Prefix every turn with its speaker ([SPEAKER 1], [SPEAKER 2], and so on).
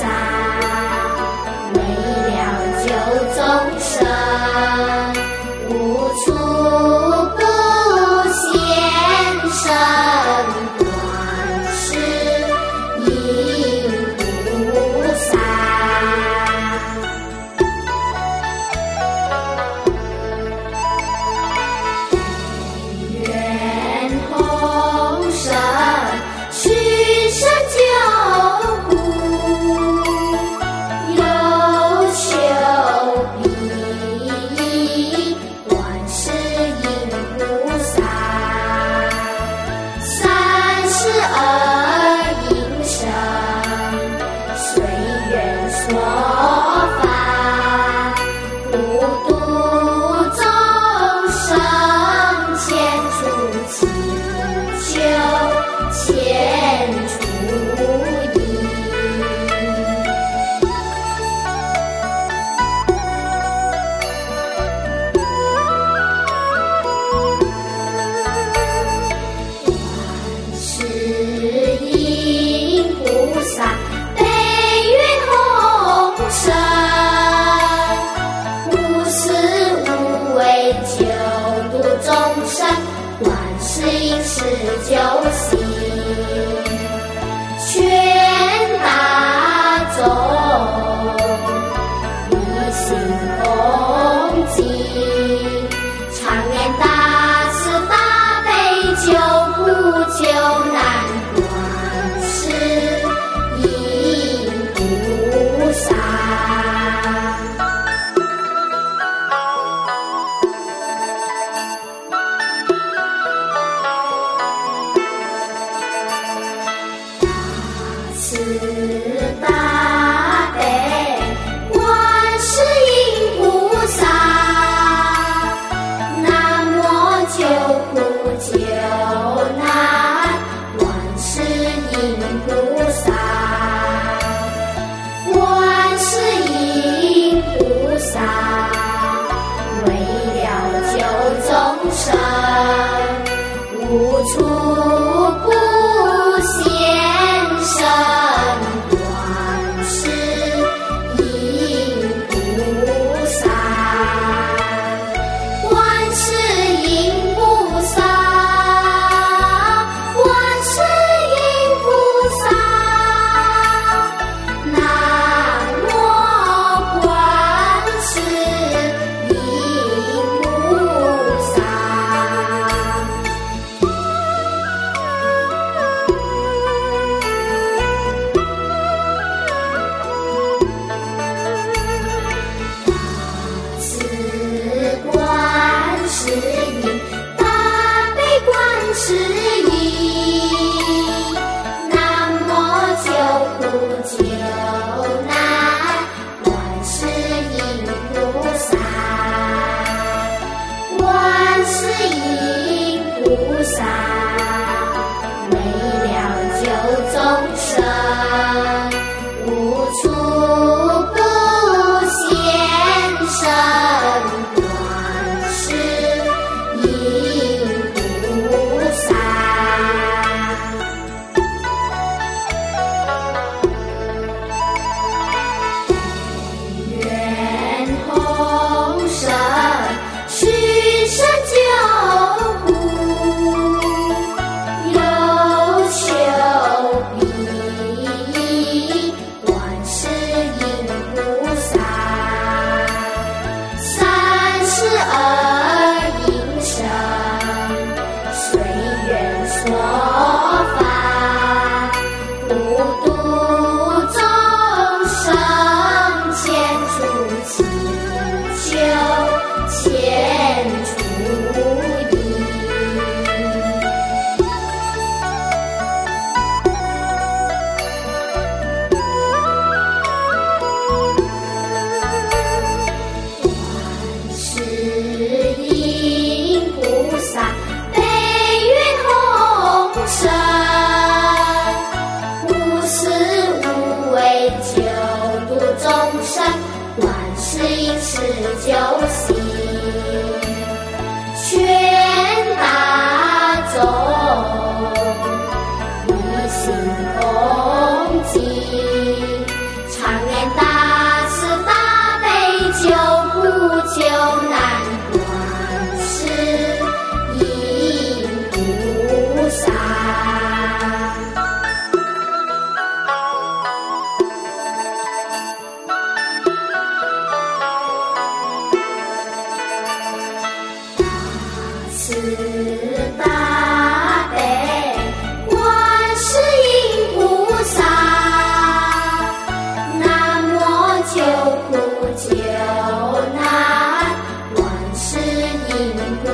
[SPEAKER 1] side. 是无畏救度众生，观世音是救心，全大众一心恭敬。side. 色无处大悲观世音菩萨南无救苦救难观世音菩